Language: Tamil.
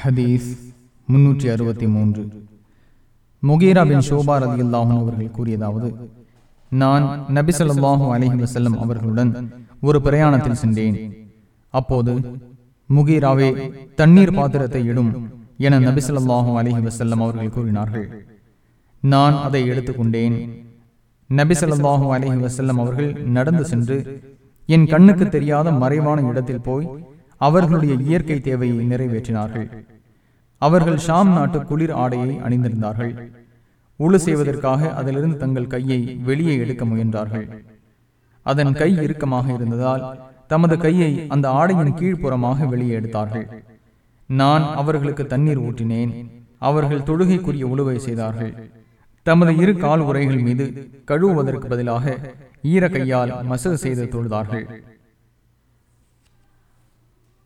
ஹதீஸ் முன்னூற்றி அறுபத்தி மூன்று. முகீரா பின் ஷோபா ரதி அல்லாஹும் அவர்கள் கூறியதாவது நான் நபி ஸல்லல்லாஹு அலைஹி அவர்களுடன் ஒரு பிரயாணத்தில் சென்றேன். அப்போது முகீராவே தண்ணீர் பாத்திரத்தை இடும் என நபி ஸல்லல்லாஹு வசல்லம் அவர்கள் கூறினார்கள். நான் அதை எடுத்துக்கொண்டேன் நபி ஸல்லல்லாஹு வசல்லம் அவர்கள் நடந்து சென்று என் கண்ணுக்கு தெரியாத மறைவான இடத்தில் போய் அவர்களுடைய இயற்கை தேவையை நிறைவேற்றினார்கள். அவர்கள் ஷாம் நாட்டு குளிர் ஆடையை அணிந்திருந்தார்கள். உழு செய்வதற்காக அதிலிருந்து தங்கள் கையை வெளியே எடுக்க முயன்றார்கள். அதன் கை இறுக்கமாக இருந்ததால் தமது கையை அந்த ஆடையின் கீழ்ப்புறமாக வெளியே எடுத்தார்கள். நான் அவர்களுக்கு தண்ணீர் ஊற்றினேன். அவர்கள் தொழுகைக்குரிய உழுவை செய்தார்கள். தமது இரு கால் உரைகள் மீது கழுவுவதற்கு பதிலாக ஈர கையால் மசகு செய்து தொழுதார்கள்.